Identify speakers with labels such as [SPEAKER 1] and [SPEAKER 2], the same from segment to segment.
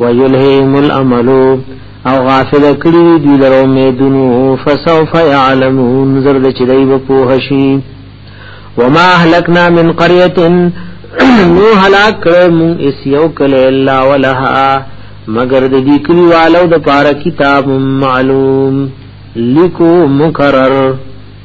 [SPEAKER 1] ويلههم الامل او غافل کړي دي لر امیدونو فسوف يعلمون زرد چې دی په پوه شي وما اهلكنا من قريه نو هلاک کړه مون اس یو کله الا ولها مگر د دې کلی والو د پاره کتاب معلوم لیکو مکرر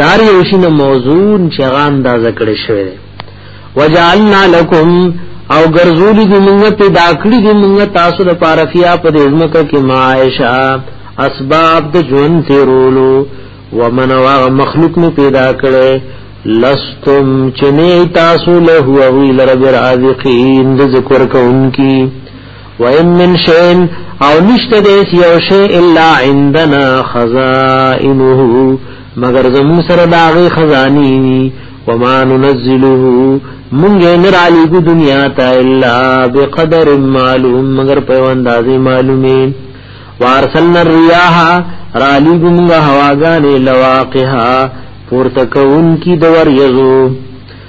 [SPEAKER 1] دار یو شین موضوع چې هغه اندازه کړی شوی وجعلنا لكم او ګرځولې دې موږ ته داخلي دې موږ تاسو د پارفیا په دې ځمکه کې معاشه اسباب د جون تیرولو ومن واغ مخلوق می پیدا کړي لستم چنی تاسو له هو وی لرب رازقین د ذکر کوونکی وَإِن مِّن شَيْءٍ او نشته دې یو شی الا عندنا خزائنه مگر زمو سره داغه خزانی وما ننزله مونږ نه را لګو دنیا ته الا بقدر معلوم مگر په اندازې معلومه وارسلنا الرياح را لګو مونږه هواګانې لواقها پورته کون کی دور یزو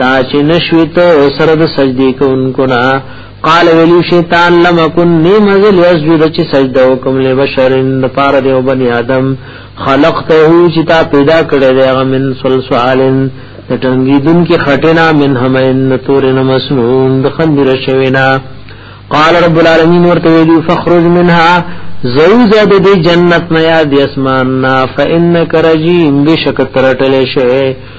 [SPEAKER 1] دا چې نشویت سره د سجدي کوونکو نه قال ویلو شیطان لم کن نمزل یسجد چې سجده وکم له بشرن د پار دی او بنی آدم خلقته چې تا پیدا کړی دی هغه من سلسالن د ټنګی دن کې خټینا من همین تورن مسنون د خندره شوینا قال رب العالمین ورته ویلو فخرج منها زوز د دې جنت نه یاد اسمان نا فانک رجیم بشک ترټل شی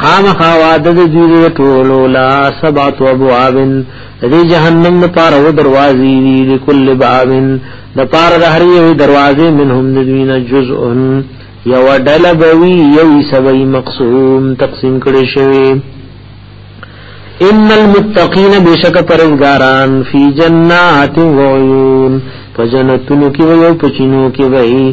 [SPEAKER 1] خامخا وعده د دوی د ټولو لا سبعت ابواب د جهنم د پار او دروازې دي د کل باب د پار د هر یو دروازې منهم د دوی نه جزء یو ډل بوي یو سبي مقسوم تقسیم کړي شوی ان المتقین بشک پرزګاران فی جنات و عیون فجنتونو کی و یو پچینو کی وئی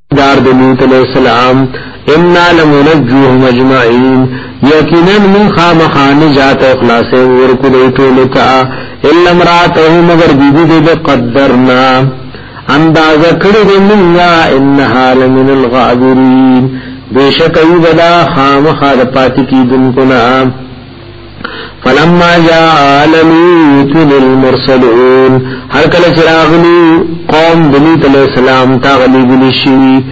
[SPEAKER 1] دار د لوط علیہ السلام ان لمنجوهم اجمعين یقینا من خامخان جات او خلاص ورکو دی ټول تا الا امراته مگر بیبی دې قدرنا انداز کړی دې منیا انها لمن الغابرین بیشک ایودا خامخا د پاتې کیدونکو نه فلما جاء لوط للمرسلون هر کله چې راغلي قوم د لوط علیه السلام ته غلي غلي شي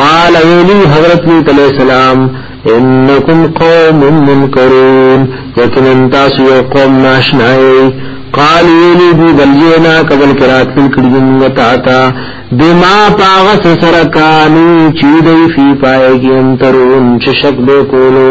[SPEAKER 1] قال ویلی حضرت لوط علیه السلام انکم قوم منکرون یقینا تاسو یو قوم ناشنای قال ویلی دی بلینا قبل کرات کل کړي موږ تا تا بما پاغس سرکانو چیدئی فی پائے گیم ترون چشک بے کولو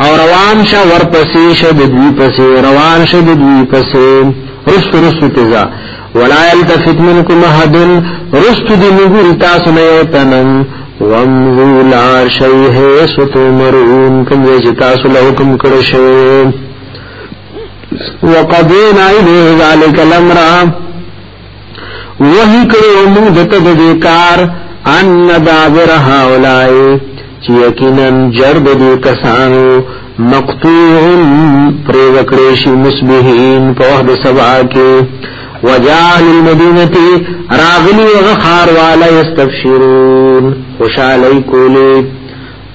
[SPEAKER 1] او روان شه ورپسې شه د دوی پسې روان شه د دوی پسې رست رست تزا ولا يلتفت منكم احد رست دي نګور تاسو نه تنن وامضوا لا شيء حيث تمرون کوم چې تاسو له حکم کړی شوی وقضينا إليه ذلك الأمر وحی کړو موږ دته د دې کار ان دابر هاولای چې یقینا جرد دې کسانو مقطوع پرې وکړې شي مصبحین په وخت سبا کې وجال المدینه راغلی وغخار والا یستبشرون خوشالی کولی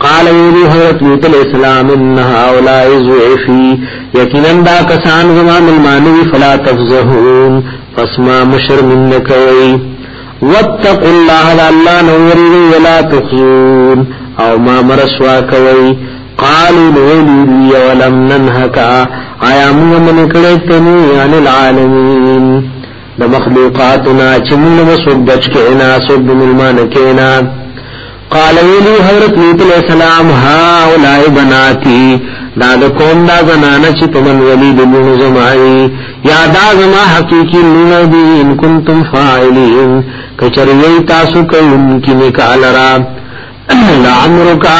[SPEAKER 1] قال ویلی حضرت لوط علیہ السلام ان هؤلاء ضعفی یقینا دا کسان زما ملمانوی فلا تفزهون پس ما مشرمن کوي واتقوا الله الله نوري ولا تخزون او ما مرسوا کوي قالوا لولي ولم ننهك آیا موږ من کړه تني عن العالمين د مخلوقاتنا چې موږ وسو بچ کینا سو بملمان کینا قال ویلی حضرت لوط علیہ السلام ها اولای بناتی دا د قوم دا زنانه چې په من ولی د لونو زمای یا دا زما حقیقی لونو دی ان کنتم فاعلین کچریئی تاسو کون کی نکالرا لعمرکا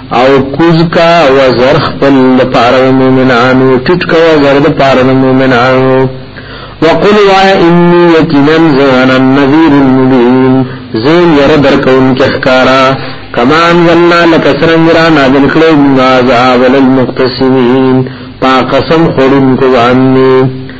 [SPEAKER 1] او کوز کا وزر خپل لپاره مومنانو ټټ کا وزر د پاره مومنانو وقل وا انی یقینا زان النذیر المبین زین ور درکون کخکارا کما انزلنا لکسرن را نازل کړو موږ عذاب للمقتسمین پا قسم خورن کو باندې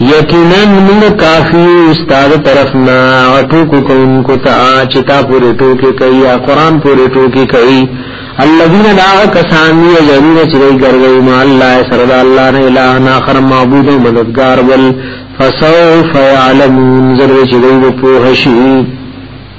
[SPEAKER 1] یقینا من کافی استاد طرفنا ټوکو کوونکو ته چې تا پورې ټوکې کوي یا قران پورې ټوکې کوي الذين لا کسان یجرون چې ګرځي ما الله سره د الله نه اله نه خر معبود او مددگار بل فسوف يعلمون زر چې دوی په هشي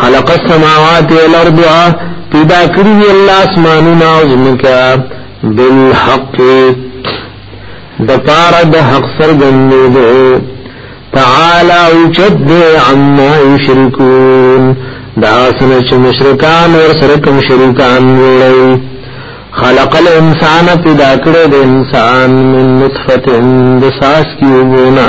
[SPEAKER 1] خلق السماوات والارض پیدا کړی دی الله اسمانونه او زمکا بالحق د پار د حق سر ګنې دی تعالی او چد عما یشرکون دا سن چې مشرکان ور سره کوم شریکان وړي خلق الانسان پیدا کړی د انسان من نطفه د ساس کیونه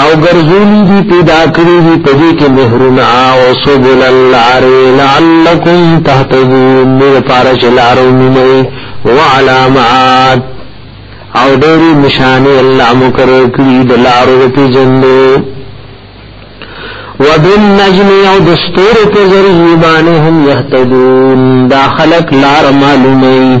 [SPEAKER 1] او ګرځولی دی پیدا کړی دی په دې کې نهرونه او سبل الار لعلکم تهتدون مر پارش لارو مینه او علامات او ډېری نشانه الله مقرر کړی د لارو په جندو وبن نجم او دستور په ذریعہ باندې هم يهتدون دا خلق لار معلومه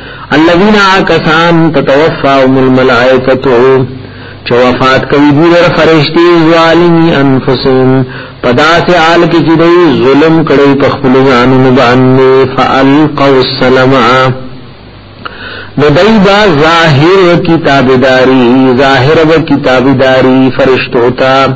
[SPEAKER 1] الذين عاكسان تتوفاهم الملائكه چې وفات کوي دوی ور فرشتي ظالمي انفسهم پداس عال کې چې دوی ظلم کړي په خپل ځانونو باندې فالقوا السلام نو دای با ظاهر کتابداری ظاهر و کتابداری فرشتو ته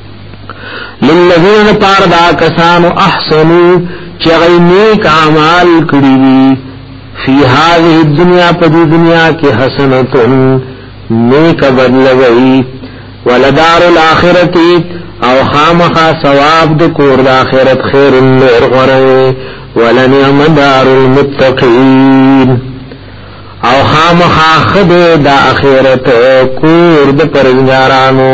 [SPEAKER 1] للذین پار دا کسانو احسنو چغی نیک عمال کری دی فی هذه الدنیا پا دی دنیا کی حسنتن نیک بدلوئی ولدار الاخرتی او خامخا ثواب د کور د اخرت خیر نور غره ولنعم دار المتقین او خامخا خده د اخرت کور د پرنګارانو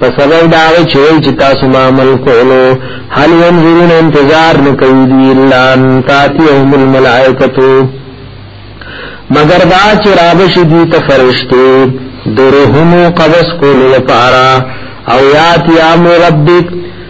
[SPEAKER 1] په سبب دا وی چې وی چې تاسو ما عمل کولو هل ينظرون انتظار نکوي دی الا ان تاتيهم الملائکه مگر دا چې رابش دي ته فرشتي درهم قبس کولو لپاره او یات یا ربک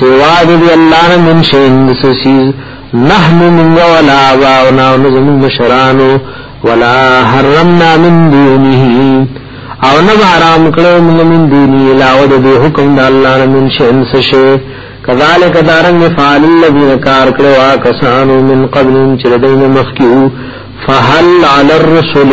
[SPEAKER 1] سوا دی الله نه من شین سسیز نحن من ولا باونا نزم مشرانو ولا حرمنا من دونه او نه حرام کړو موږ من دونه علاوه د حکم د الله نه من شین سشه کذالک دارن فعل الذین کار کړو آ کسانو من قبل چې دین مخکیو فهل علی الرسل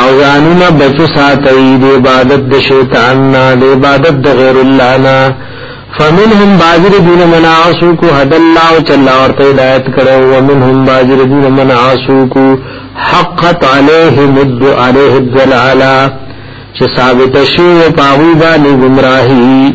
[SPEAKER 1] او ځانونه بچ ساتئ د عبادت د شیطان نه د عبادت د غیر الله نه فمنهم باجر دین من عاشو کو حد الله او چلا ورته ہدایت کړو ومنهم باجر دین من عاشو کو حقت علیه مد علیه الضلاله چې ثابت شو پاوی باندې گمراهی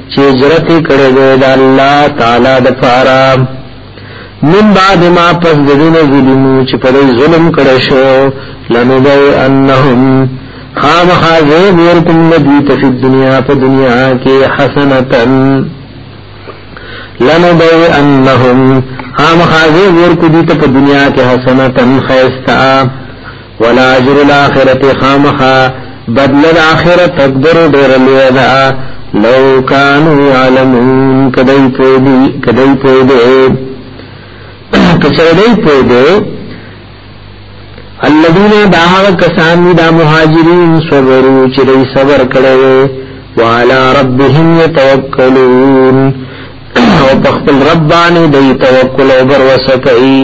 [SPEAKER 1] چې هجرت کړی دی د الله تعالی د پاره من بعد ما پس دین ظلم چې پر ظلم کړی شو لنبی انهم خامخا زه ورکم ندی ته په دنیا په دنیا کې حسنتن لنبی انهم خامخا زه ورکو دي ته په دنیا کې حسنتن خیستا ولا اجر الاخرت خامخا بدل الاخرت اکبر ډیر لوی ده لو کانوا یعلمون کدی پوی کدی پوی دې کچره دې پوی دې الذين دعوا کسان دا مهاجرین صبرو چې دې صبر کړو وعلى ربهم يتوکلون او په خپل رب باندې دې توکل او بر وسکئ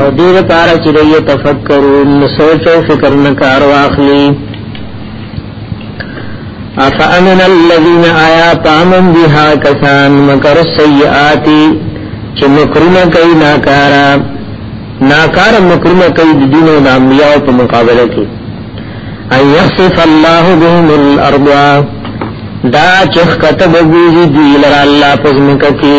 [SPEAKER 1] او دې لپاره چې دوی تفکرون سوچ او فکر نه کار واخلي افامن الذين آیا پامن بها کسان مکر السیئات چې مکرونه کوي ناکارا ناکار مکرونه کوي د دین او د انبیاء په مقابله کې اي يخسف الله بهم الارض دا چې کتب وګړي دی لره الله پزمکه کې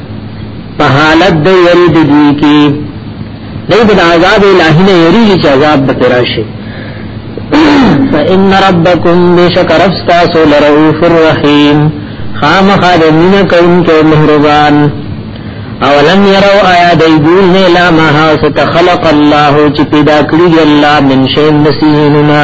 [SPEAKER 1] په حالت د یری د دوی کې دوی د عذاب الهی نه یری چې عذاب به راشي فإن ربكم بشك رفستا سول رؤوف الرحيم خام خادمين كونك مهربان اولم يروا آیا دیدون نه لا ما خلق الله چې پیدا کړی الله من شین نسینا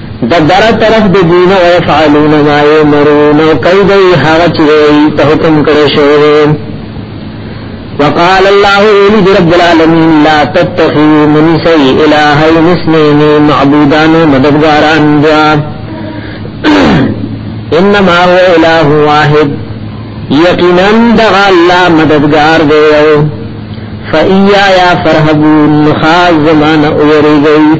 [SPEAKER 1] دبر طرف د دین او فعلون ما یمرون او کوي دی هغه چې ته حکم کړی شوی وقال الله ولي رب العالمین لا تتخذوا من شيء الهين اثنين معبودان مددگاران جا انما هو اله واحد یقینا دغ الله مددگار دی او فایا یا فرحبون خاز زمان اوریږي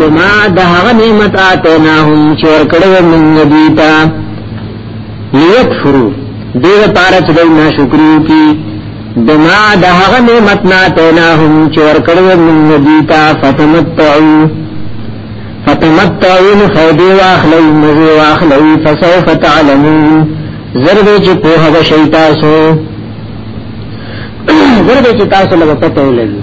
[SPEAKER 1] بما د هغه نعمت آتیناهم چې ورکړو موږ دوی ته لیکفرو دې لپاره چې دوی ناشکری وکړي بما د هغه نعمت نه آتیناهم چې ورکړو موږ دوی ته فتمتعو فتمتعو فیدی واخلو مزی واخلو فسوف تعلمون زرد چې په هغه شی تاسو زرد چې تاسو لږ پته ولګي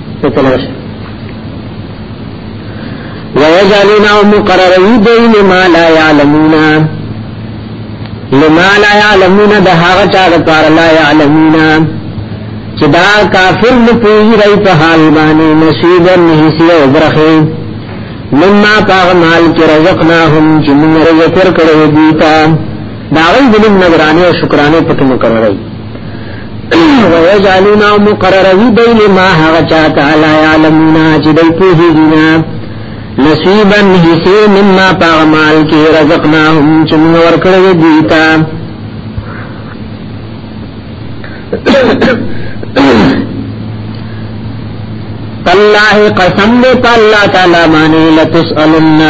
[SPEAKER 1] تتلوش ويجعلون مقرروا دين ما لا يعلمون لما لا يعلمون ده هغه چا د پار لا يعلمون چې دا کافر نه پوهی رہی په حال باندې نصیب نه هیڅ یو برخه مما پاغ مال کې رزقناهم چې موږ رزق ورکړو دیتا دا غي د نگرانی او شکرانه پکې مقررای ويجعلون مقرروي بين ما هغه چاته لا يعلمون چې دوی پوهیږي نه نصیبا حصے مما پاغمال کی رزقناهم چې موږ ورکړو دوی ته تالله قسم دې په الله تعالی باندې لتسالن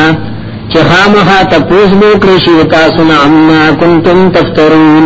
[SPEAKER 1] چې خامخا تاسو به کړی شي تاسو نه عما کنتم تفترون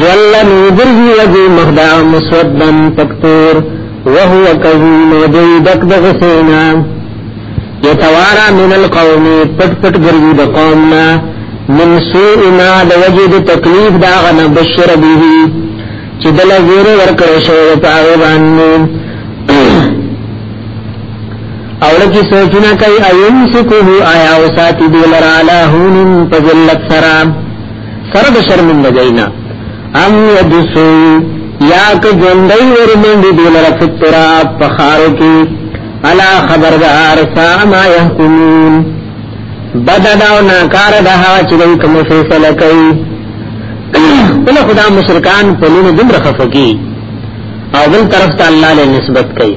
[SPEAKER 1] زولن وګرځي وجه مخدا مسودن پکتور وهو کظیم دی دک دغ سینا یتوارا من القوم پټ پټ ګرځي د قومنا من سوء ما د وجه د تکلیف دا غن بشر به چې دل زیر ورکړې شو په هغه باندې او لکه سوچنا کوي ايم سکو آیا او ساتي دلرا له هون په ذلت سره سره د شرمندګۍ نه ام یدسو یا که ژوندۍ ورمنډي دی لره په تراب په خارو کې الا خبردار سا ما يحكمون بددا او ناکار ده چې دوی کوم فیصله کوي بل خدا مشرکان په لونو دمر خفقي او بل طرف ته الله له نسبت کوي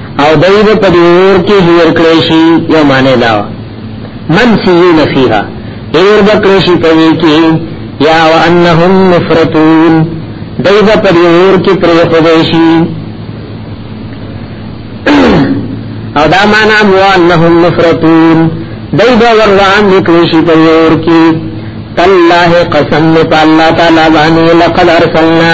[SPEAKER 1] او دوی به په دې اور کې هیر کړی شي یو معنی دا من سیون فیها هیر به کړی شي په دې کې یا وانهم مفرتون دوی به په دې اور کې پرې خوځي شي او دا معنی مو انهم مفرتون دوی به وروان نکړي شي په اور کې تالله قسم په الله تعالی باندې لقد ارسلنا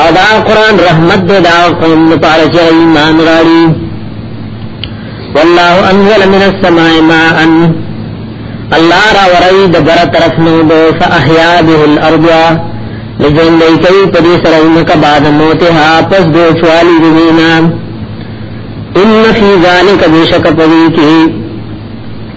[SPEAKER 1] او دا قرآن رحمت دے دا قوم لپاره چې ایمان راړي والله انزل من السماء ماء الله را ورای د بر طرف نو دو فاحیا به الارض لجن لای کوي په دې سره انکه بعد موته ها پس دو چوالی دینا ان فی ذلک بیشک پوی کی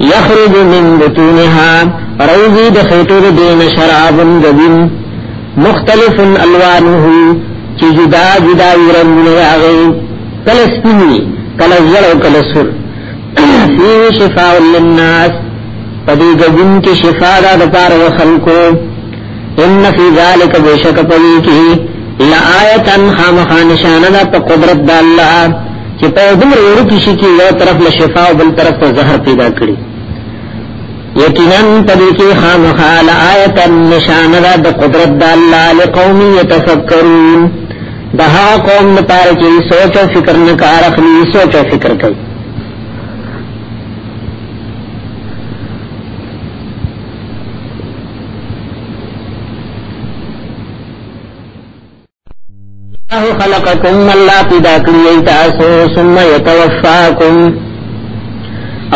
[SPEAKER 1] یخرج من بطونها روزی د خیتو د دین شراب دبین مختلف الوانه چې جدا جدا رنگونه راغی کله سپینی کله زړ او کله سور فيه شفاء للناس پدې دین کې شفاء ده د پاره خلکو ان فی ذلک بشک پوی کی لآیتن خامخا نشانه ده په قدرت د الله چې په دمر ورو کې شي کې یو طرف له شفا او بل طرف ته زهر پیدا کړي یقینا پدې کې خامخا لآیتن نشانه ده د قدرت د الله لقوم یتفکرون د هغه قوم لپاره چې سوچ او فکر نه کار اخلي سوچ او فکر کوي الله خلقکم الله پیدا کړی تاسو ثم یتوفاکم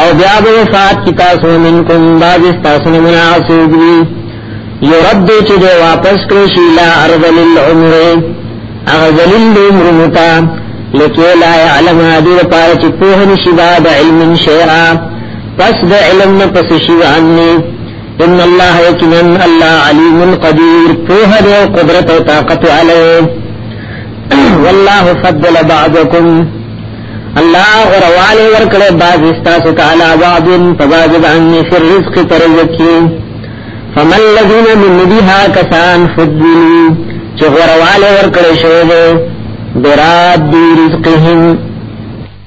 [SPEAKER 1] او بیا به وفات کی تاسو منکم باز تاسو نه مناسب دی یرد چې دی واپس کړی شی لا ارض للعمر اغذلل عمر متا لکه لا علم ادي پاره چې په هني شباب علم شیئا پس د علم نه پس شي واني ان الله یقینا الله علیم قدیر په دې قدرت او طاقت علی والله فضل بعضکم الله غرواله ورکړه بعض استاسو تعالی بعض فبعض باندې فی الرزق ترزقی فمن الذين من نبيها کسان فضلوا چې غرواله ورکړه شوی دی براد رزقهم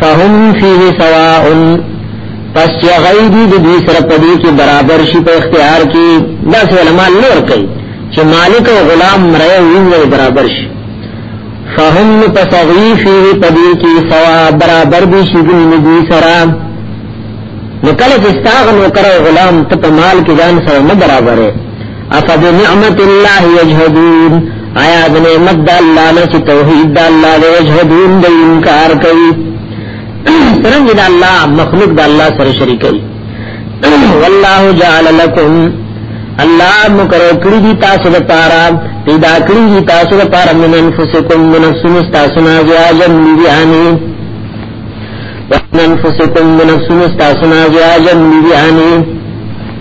[SPEAKER 1] فهم فيه سواء پس چې غیبی د دې سره پدې کې برابر شي په اختیار کې دا علماء لور کوي چې مالک او غلام مرای ویني برابر شي فهم پس غی فيه پدې کې سوا برابر دي شي د دې سره نو کله چې ستاغ نو کرو غلام ته په مال کې ځان سره نه برابرې اپا بنعمت اللہ یجہدون آیا د نعمت د الله نه چې توحید د الله د وجهدون د انکار کوي څنګه د الله مخلوق د الله سره شریک کوي والله جعل لكم الله مقرر کړی دي تاسو د پاره پیدا کړی دي تاسو د پاره من انفسکم من نفسکم تاسو نه زیاجن بیانی ومن انفسکم من نفسکم تاسو نه زیاجن بیانی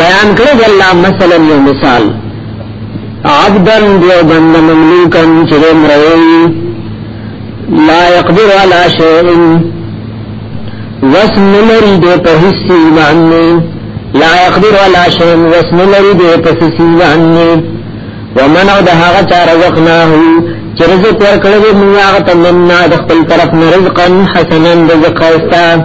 [SPEAKER 1] بیان کړی دی الله مثلا یو مثال عبدا یو بند مملوکا چې مروي لا يقدر على شيء وسم لري د په هیڅ باندې لا يقدر على شيء وسم لري د په هیڅ باندې ومن او د هغه چا رزقناه چې رزق ورکړی دی موږ هغه ته منا د خپل طرف نه رزقا حسنا رزق خاصه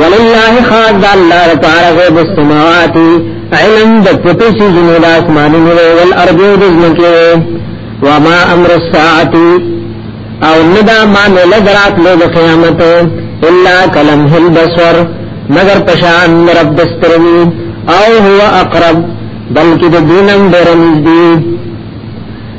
[SPEAKER 1] ولله خاد الله لپاره غیب السماوات علم د پټو سيزونو د اسمانونو او الارض د ځمکه وما امر الساعه او ندا ما مل درات له قیامت الا کلم هل بصر مگر پشان رب دستروی او هو اقرب بلکې د دینم درنځ دی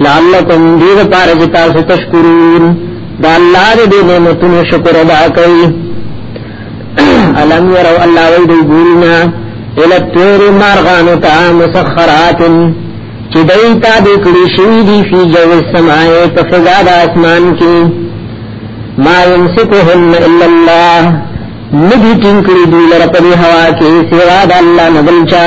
[SPEAKER 1] لعلکم دې لپاره چې تاسو تشکرون دا الله دې نعمتونو شکر ادا کوي الم يروا الله ويدي ګورنا الى الطير مارغان تا مسخرات چې دای تا دې کړی شوی دی فی جو السماء په فضا د اسمان کې ما يمسكهن الا الله ندی ټینګ کړی دی لره په هوا کې سوا د الله نه بلچا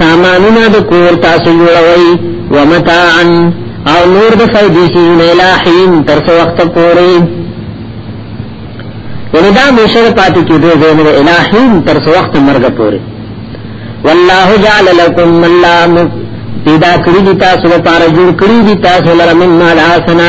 [SPEAKER 1] سامانونه د کور تاسو جوړوي ومتاعن او نور د فائدې شي نه لاحین تر څو وخت پورې یعنی دا مشر پاتې کېدو زموږ الہین تر څو وخت مرګ پورې والله جعل لكم الله پیدا کړی دي تاسو لپاره جوړ کړی دي تاسو لپاره مما لاسنا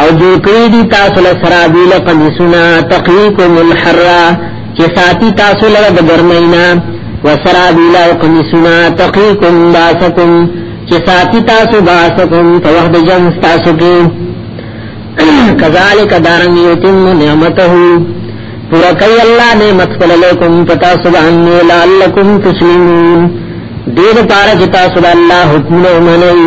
[SPEAKER 1] او جوړ کړی دی تاسو له سرابیل قمیصونه تقیکم الحر چې ساتي تاسو له د ګرمینا وسرابیل او قمیصونه تقیکم باسکم چې ساتي تاسو باسکم په وخت جنگ تاسو کې کذالک دارن یتم نعمته پورا کوي الله نعمت کول علیکم پتا سبحان لعلکم تسلیمون دیر پارا جتا سبحان الله حکم منئی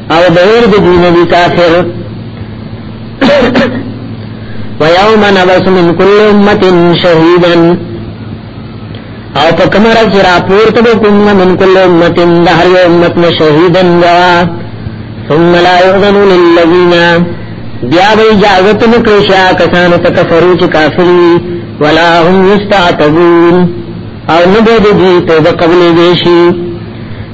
[SPEAKER 1] او دور د دین دی کافر ويوم نبس من كل امه شهيدا او په کمر چې راپور ته کوم من کل امه د هر یو امت نه شهیدن غوا ثم لا يؤذن للذين بیا به اجازه ته نکړي شا کسانو ته کفرو چې کافری ولا هم یستعتبون او نبود دی توبه قبل دیشی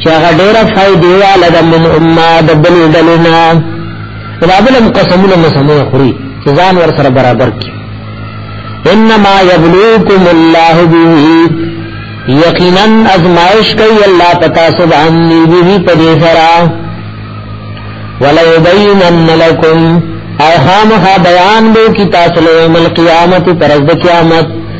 [SPEAKER 1] چې هغه ډېره فائدې واله د من امه د بل دلنا رابلم قسمونه مسمه خوري چې ځان ور سره برابر کی انما یبلوکم الله به یقینا ازمائش کوي الله پتا سبحان به په دې سره وليبينن لكم او خامخا بیان به کی تاسو له قیامت پر د قیامت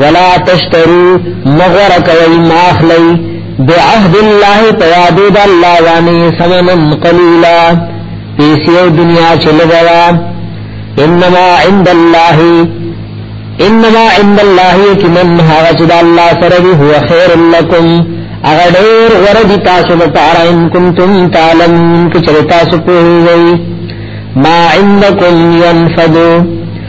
[SPEAKER 1] ولا تشترو مغور کوي ماخلی بعهد الله پیادو د الله وانی سمن قلیلا پیسیو دنیا چلګوا انما عند الله انما عند الله کمن هغه چې د الله سره دی هو خیر لکم هغه ډیر ورد تاسو لپاره ان کنتم تعلمون چې تاسو په وی ما عندكم ينفذ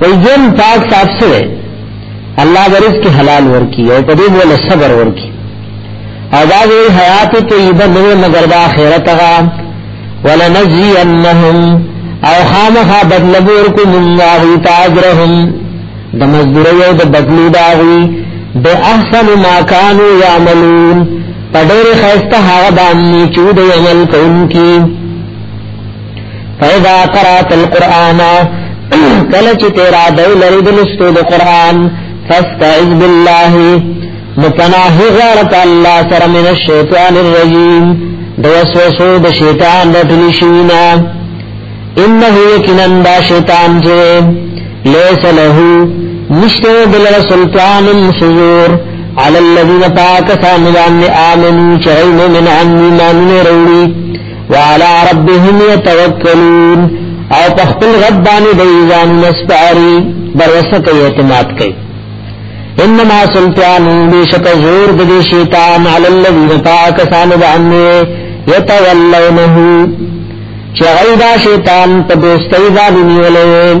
[SPEAKER 1] وای جن پاک صاف سره الله ورز کې حلال ورکی او په دې بوله صبر ورکی او دا وی حیات طیبه نو مگر دا آخرت غا ولنجزینهم او خامخا بدلبو ورکو منگا غی تاجرهم د مزدوری او د بدلی دا غی بے احسن ما کانو یعملون پا دیر خیستا حاغ بامنی چود یعمل کن کی فاذا قرات القران کله چې تیرا دی لري د لستو د قران فاستعذ بالله متناه غارت الله سره من الشیطان الرجیم د وسوسو د شیطان د دلیشینا انه یقینا دا شیطان چې لیس له نشته بل سلطان سزور على الذين تاكسا مجان آمنوا چرين من عمي ما من روڑی وعلى ربهم يتوکلون او په خپل رب باندې د ایزان نسپاری بروسه کوي اعتماد کوي انما سلطان بیشک زور د شیطان علی الذین پاکسان باندې یتولونه چې غیدا شیطان په دوستۍ باندې نیولې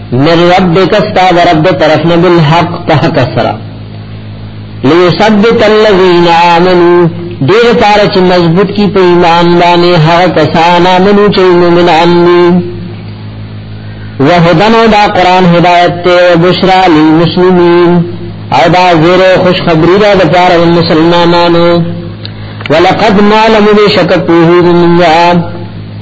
[SPEAKER 1] من ربک استاد رب طرفنا بالحق تحق سرا لیثبت الذین آمنوا دیر پارا چې مضبوط کی په ایمان باندې هغه کسان آمنو چې مومنان دي وهدن دا قران هدایت ته او بشرا للمسلمین او دا زیر خوشخبری را د پارا مسلمانانو ولقد نعلم بشک پوهی من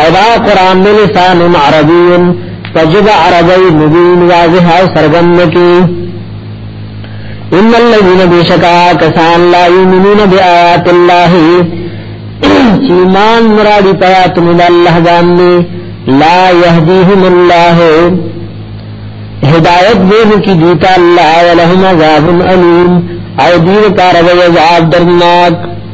[SPEAKER 1] او دا قران دی لسان عربی فجب عربی مبین واضح او سرګند کی ان الذين بشکا کسان لا یؤمنون بیاات الله ایمان مرادی پیات من الله باندې لا يهديهم الله هدایت دین کی دیتا الله ولهم عذاب الیم او دیر کار عذاب درناک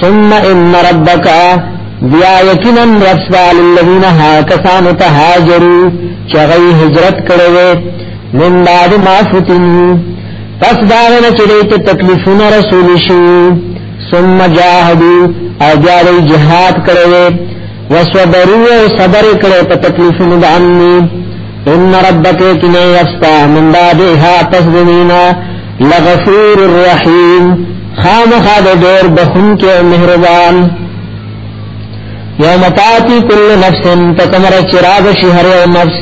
[SPEAKER 1] ثم ان ربک بیا یقینا رستا للذین ها کسان تهاجروا چغی هجرت کړو من بعد ما فتن پس دا نه چلی ته تکلیفونه رسول شي ثم جاهدوا او بیا جهاد کړو وصبروا صبر کړه په تکلیفونو د امني ان ربک کنا یفتا من بعدها تسدینا لغفور الرحیم خامخا د ډیر بخون کې مهربان یوم تاتی کل نفس تکمر چراغ شهر او نفس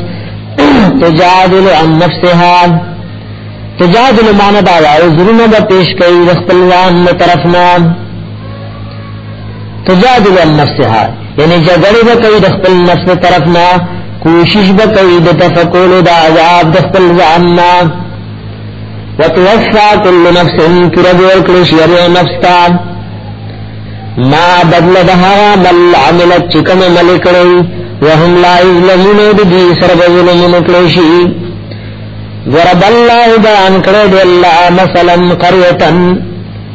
[SPEAKER 1] تجادل عن نفسها تجادل معنی دا او زرونه به پیش کوي د خپلوان له طرفنا تجادل عن نفسها یعنی جګړه به کوي د خپل نفس په طرف نه کوشش به کوي د تفکر د عذاب د خپل ځان نه وتوفى كل نفس ترد ورکړي شر نفس تا ما بدل دها بل عملت چکم ملک کړي وهم لا یظلمون دي سر ظلمون کړي شي ضرب الله بان کړي الله مثلا قريه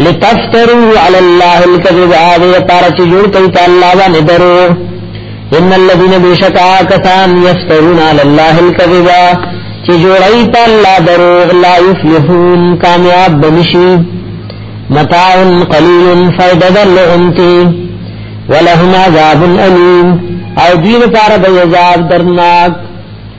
[SPEAKER 1] لتفترو علی الله الكذب هذه پارا چې جوړ کوي ته الله باندې درو ان الذين بشکا کسان يفترون علی الله الكذب چې جوړي ته الله درو لا يفلحون کامیاب بنشي متاع قليل فائدہ لهم تي ولهم عذاب الیم او دین پارا دی عذاب درناک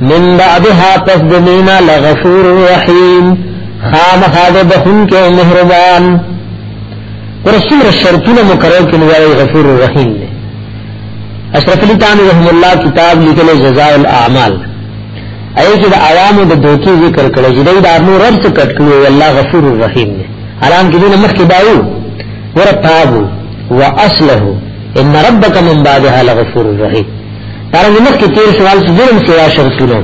[SPEAKER 1] من بعدها پس دمینا لغفور رحیم خام خاد بخون کے مہربان ورسول الشرطون مکرر کے نوائے غفور رحیم نے اشرف علی تانی رحم اللہ کتاب لکل جزاء الاعمال اے کہ عوام د دوکی ذکر کرے جدی دا نو رب سے کٹ کرے اللہ غفور الرحیم نے حرام کی دین مخ کے باو ورتابو واصلح ان ربک من بعدها لغفور الرحیم دارنګ مخکې تیر سوال چې ظلم سوا شرطونه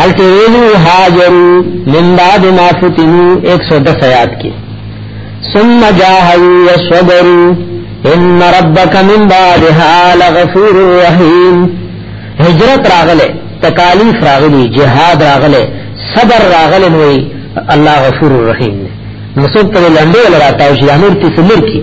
[SPEAKER 1] هلته ویلو هاجرو من بعد ما فتنو 110 آیات کې ثم جاهدوا وصبروا ان ربك من بعدها لغفور رحيم هجرت راغله تکالیف راغلی جهاد راغله صبر راغله نو الله غفور رحیم نو څوک ته لنډه ولا راځي چې امر تسمر کی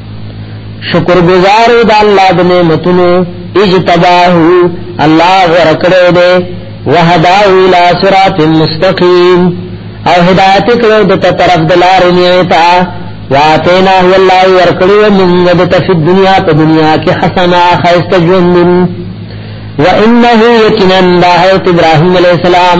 [SPEAKER 1] شکر گزار د الله د نعمتونو اجتباه الله ورکړو دې وهدا الى صراط مستقيم او هدایت کړو د طرف د لارې نیتا واتینا هو الله ورکړو من د تفید دنیا په دنیا کې حسنا خیست ژوند و انه یقینا الله ابراهیم علیہ السلام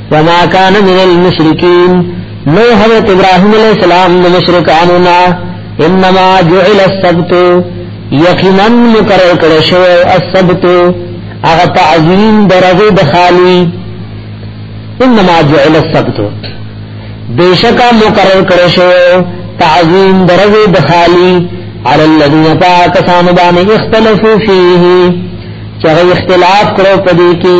[SPEAKER 1] وما كان من المشركين نو حضرت ابراهيم عليه السلام د مشرکانو نه انما جعل السبت یقینا مقرر کړی شو السبت هغه تعظیم درجه د خالی انما جعل السبت بیشکا مقرر کړی شو تعظیم درجه د خالی علی الذین فاکسان باندې اختلافو فيه چې اختلاف کړو پدې کې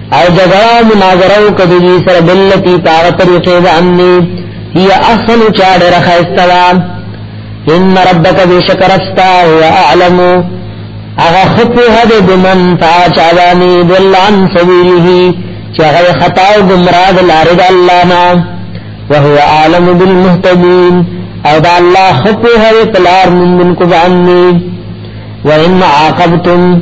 [SPEAKER 1] او جګړه مناظره وکړي سره بلتی پاغ طریقې باندې هي احسن چاړه راخستوا ان ربک بشکر استا هو اعلم اغه خطو هده بمن تا چاوانی دل عن سبیله چاغه خطا او گمراه لارې د الله نه وهو عالم بالمهتدين او دا الله خطو هده تلار من من کو باندې وان عاقبتم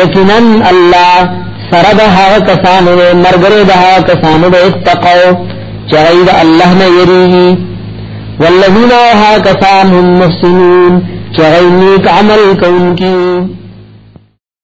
[SPEAKER 1] یقینا الله سره د هغه کسانو دی مرګره د هغه کسانو دی اتقوا چې د الله نه یریږي والذین هغه کسان هم محسنون چې نیک عمل کوونکي